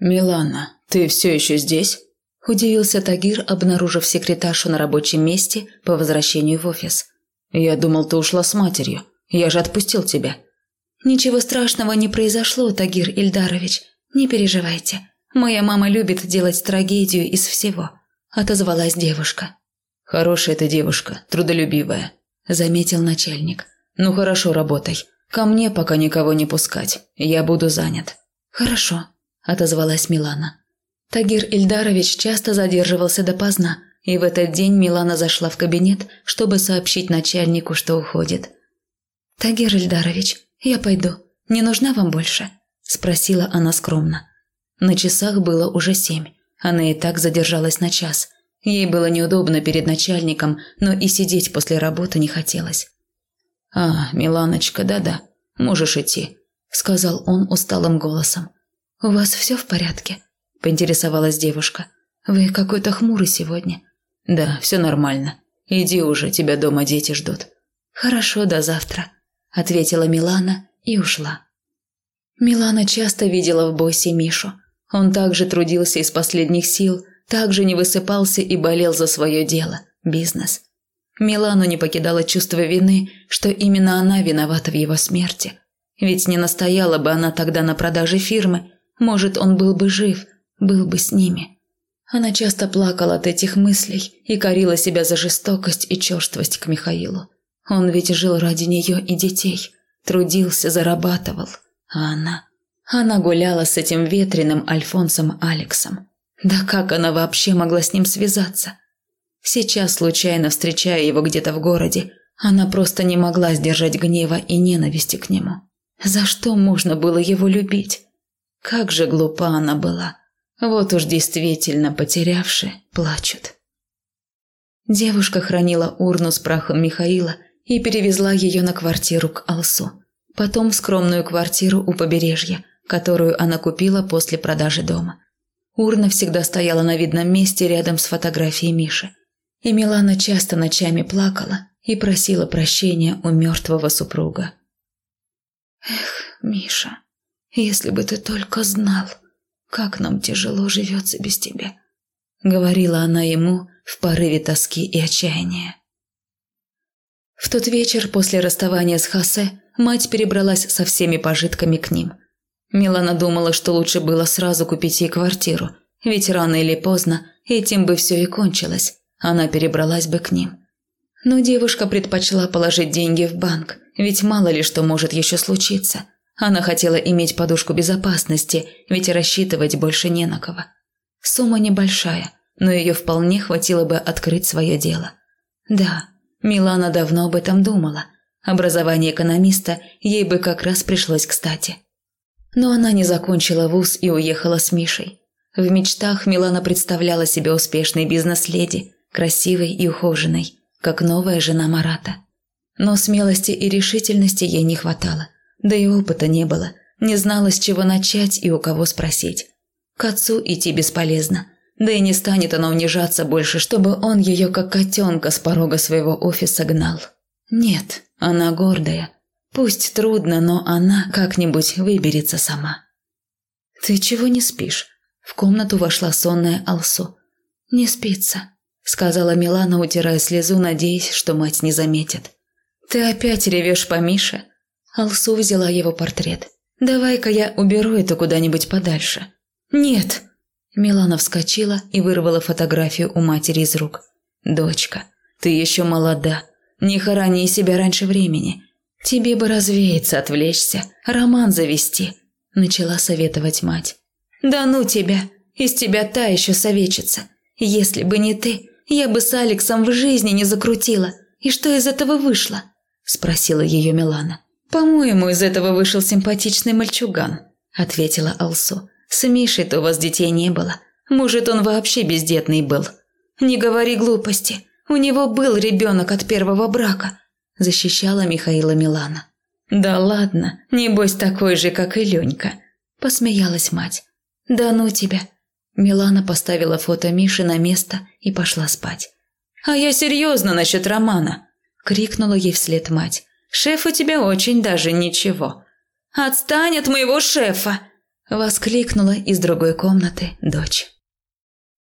«Милана, ты все еще здесь?» – удивился Тагир, обнаружив секретаршу на рабочем месте по возвращению в офис. «Я думал, ты ушла с матерью. Я же отпустил тебя». «Ничего страшного не произошло, Тагир Ильдарович. Не переживайте. Моя мама любит делать трагедию из всего», – отозвалась девушка. «Хорошая ты девушка, трудолюбивая», – заметил начальник. «Ну хорошо, работай. Ко мне пока никого не пускать. Я буду занят». «Хорошо», – отозвалась Милана. Тагир Ильдарович часто задерживался допоздна, и в этот день Милана зашла в кабинет, чтобы сообщить начальнику, что уходит. «Тагир Ильдарович, я пойду. Не нужна вам больше?» – спросила она скромно. На часах было уже семь. Она и так задержалась на час – Ей было неудобно перед начальником, но и сидеть после работы не хотелось. «А, Миланочка, да-да, можешь идти», – сказал он усталым голосом. «У вас все в порядке?» – поинтересовалась девушка. «Вы какой-то хмурый сегодня». «Да, все нормально. Иди уже, тебя дома дети ждут». «Хорошо, до завтра», – ответила Милана и ушла. Милана часто видела в боссе Мишу. Он также трудился из последних сил – также не высыпался и болел за свое дело – бизнес. Милану не покидало чувство вины, что именно она виновата в его смерти. Ведь не настояла бы она тогда на продаже фирмы, может, он был бы жив, был бы с ними. Она часто плакала от этих мыслей и корила себя за жестокость и черствость к Михаилу. Он ведь жил ради нее и детей, трудился, зарабатывал, а она... Она гуляла с этим ветреным Альфонсом Алексом. Да как она вообще могла с ним связаться? Сейчас, случайно встречая его где-то в городе, она просто не могла сдержать гнева и ненависти к нему. За что можно было его любить? Как же глупа она была. Вот уж действительно потерявшие плачут. Девушка хранила урну с прахом Михаила и перевезла ее на квартиру к Алсу. Потом скромную квартиру у побережья, которую она купила после продажи дома. Урна всегда стояла на видном месте рядом с фотографией Миши. И Милана часто ночами плакала и просила прощения у мертвого супруга. «Эх, Миша, если бы ты только знал, как нам тяжело живется без тебя», — говорила она ему в порыве тоски и отчаяния. В тот вечер после расставания с Хосе мать перебралась со всеми пожитками к ним – Милана думала, что лучше было сразу купить ей квартиру, ведь рано или поздно этим бы все и кончилось, она перебралась бы к ним. Но девушка предпочла положить деньги в банк, ведь мало ли что может еще случиться. Она хотела иметь подушку безопасности, ведь рассчитывать больше не на кого. Сумма небольшая, но ее вполне хватило бы открыть свое дело. Да, Милана давно об этом думала. Образование экономиста ей бы как раз пришлось кстати. Но она не закончила вуз и уехала с Мишей. В мечтах Милана представляла себя успешной бизнес-леди, красивой и ухоженной, как новая жена Марата. Но смелости и решительности ей не хватало, да и опыта не было, не знала, с чего начать и у кого спросить. К отцу идти бесполезно, да и не станет она унижаться больше, чтобы он ее как котенка с порога своего офиса гнал. Нет, она гордая – Пусть трудно, но она как-нибудь выберется сама. «Ты чего не спишь?» В комнату вошла сонная Алсу. «Не спится», – сказала Милана, утирая слезу, надеясь, что мать не заметит. «Ты опять ревешь по Мише?» Алсу взяла его портрет. «Давай-ка я уберу это куда-нибудь подальше». «Нет!» Милана вскочила и вырвала фотографию у матери из рук. «Дочка, ты еще молода. Не хорони себя раньше времени. «Тебе бы развеяться, отвлечься, роман завести», – начала советовать мать. «Да ну тебя! Из тебя та еще советчица. Если бы не ты, я бы с Алексом в жизни не закрутила. И что из этого вышло?» – спросила ее Милана. «По-моему, из этого вышел симпатичный мальчуган», – ответила Алсу. «С Мишей-то у вас детей не было. Может, он вообще бездетный был». «Не говори глупости. У него был ребенок от первого брака защищала Михаила Милана. «Да ладно, небось такой же, как и Ленька», – посмеялась мать. «Да ну тебя». Милана поставила фото Миши на место и пошла спать. «А я серьезно насчет романа», – крикнула ей вслед мать. «Шеф у тебя очень даже ничего». «Отстань от моего шефа!» –– воскликнула из другой комнаты дочь.